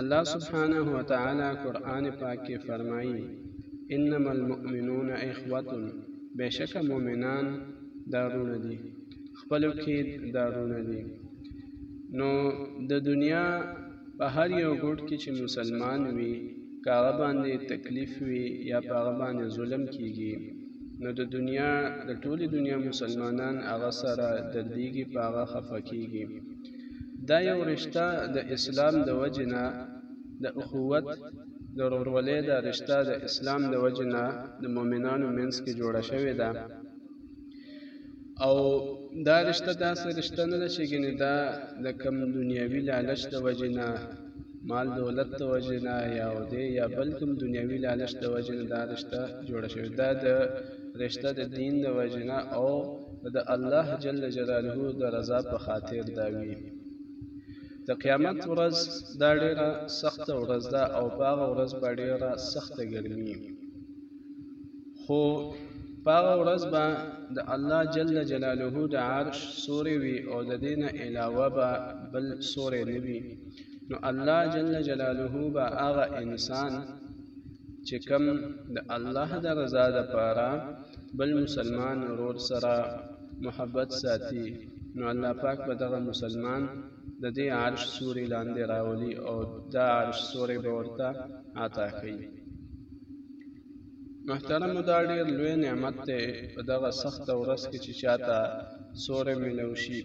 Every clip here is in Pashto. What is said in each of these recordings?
الله سبحانه وتعالی قرآن پاک کې فرمایي انما المؤمنون اخوه بشک مؤمنان دارونه دي خپلو کې دارونه دي نو د دنیا په هر یو ګوټ کې چې مسلمان وي که هغه باندې تکلیف وي یا په هغه باندې ظلم کیږي نو د دنیا د ټولې دنیا مسلمانان هغه سره دردیږي په هغه خفه کیږي دا یو رشته د اسلام د وجې نه د اخوت د ورورولۍ دا رشته د اسلام د وجې نه د مؤمنانو منځ کې جوړه شوې ده او دا رشته داسې رشته نه ده چې ګنې دا د کم دنیوي لالچ د وجې نه مال دولت د وجې نه یا او دې یا بل کوم دنیوي لالچ د وجې نه دا رشته جوړه شوې دا د رشته د دین د وجې نه او د الله جل جلاله د رضا په خاطر دا وي د قیامت ورځ دا ډیره سخته ورځ ده او په هغه ورځ به ډیره سخته ګرمي خو په هغه ورځ به د الله جل جلاله د عرش سورې وي او د دې نه علاوه به بل سورې نه وي نو الله جل جلاله به هغه انسان چې کم د الله د رضا د پاره بل مسلمان ورور سره محبت ساتي نو الله پاک به دغه مسلمان د دې عرش سوري لاندې راولي او دا عرش سوري به ورته عطا کوي محترمه دا ډیر لوی نعمت دی په دغه سخته ورځ کې چې چاته سوری ملو شي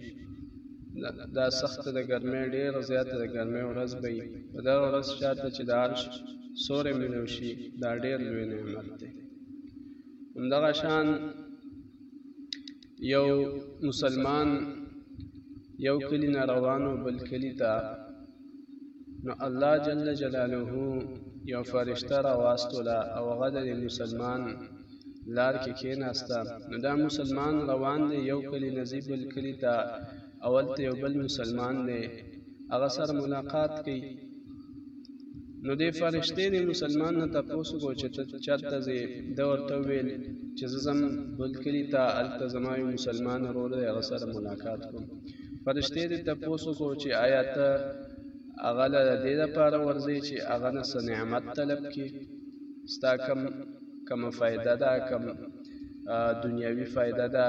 دا سخته د ګرمۍ ډیره زیاته د ګرمۍ ورځ به وي په دغه ورځ چاته چې د عرش سوری ملو شي دا ډیر لوی نعمت دی همدغه شان یو مسلمان یو کلی نه روانو بل کلی ته نو الله جل جلاله یو فرشته را واستوله او هغه د مسلمان لار کې کېناسته نو دا مسلمان روان دی یو کلی نه ځي بل کلی ته اول ته یو بل مسلمان دی هغه سره ملاقات کوي نو دې فرشتې دې مسلمان نه تپوس وکړو چې ته چرته ځې ده ورته وویل چې زه ځم بل کلي ته هلته زما یو مسلمان ورور دی هغه سره ملاقات کوم فرشتې دې تپوس وکړو چې آیا ته هغه له دې لپاره ورځې چې هغه نه څه نعمت طلب کړي ستا کم کومه فایده ده کم دنیاوي فایده ده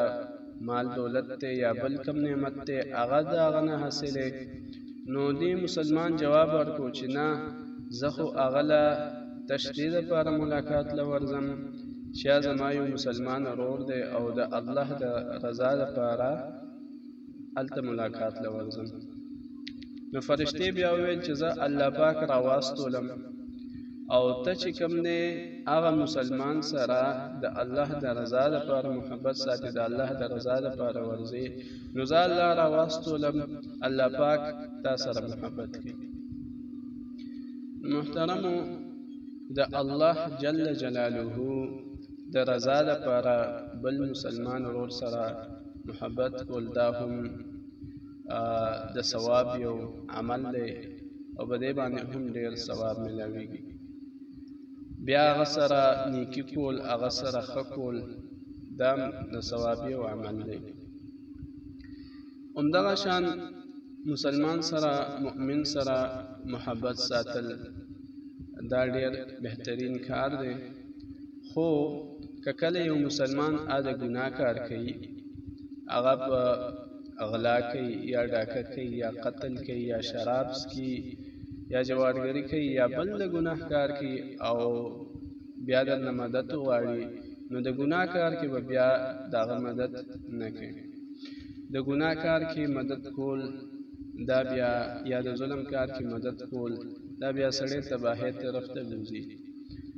مال دولت ته یا بل کم نعمت ته هغه دا غنه حاصله نو دی مسلمان جواب ورکو چې نه زه خو اغله تشدې لپاره ملاقات لورځم چې زما یو مسلمان ورور دی او د الله د رضا لپاره هلته ملاقات له ورځم نو فرشتي بیا ویل چې زه الله پاک را واستولم او ته چې کوم دی هغه مسلمان سره د الله د رضا لپاره محبت ساتي د الله د رضا لپاره ورځي نو زه الله را واستولم الله پاک تا سره محبت کوي محترمو د الله جل جلاله د رضا لپاره بل مسلمان ورور سره محبت کول دا هم د ثواب یو عمل دی او په دې باندې هم ډیر ثواب ملاویږي بیا هغه سره نیکی کول هغه سره ښه کول دا د ثواب یو عمل دی همدغه شان مسلمان سره مؤمن سره محبت ساتل دا ډیر بهترین کار دی خو که کله یو مسلمان ا د ګناه کار کوي هغه په اغلا کوي یا ډاکه کوي یا قتل کوي یا شراب سکي یا جوارګری کوي یا بل د ګناه کار کوي او بیا د مدد غواړي نو د ګناه کار کې به بیا دغه مدد نه کوي د ګناه کار کې مدد کول دا بیا یا د ظلم کار کې مدد کول دا بیا سړی تباهی طرف ته بوزي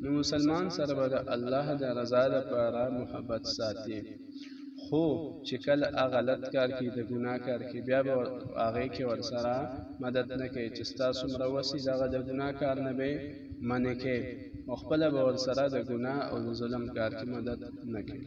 نو مسلمان سره به د الله د رضا لپاره محبت ساتي خو چې کله هغه غلط کار کوي د ګناه کار کوي بیا به هغې کې ورسره مدد نه کوي چې ستا څومره وسي دغه د ګناه کار نه به منې کوي او خپله به ورسره د ګناه او د ظلم کار کې مدد نه کوي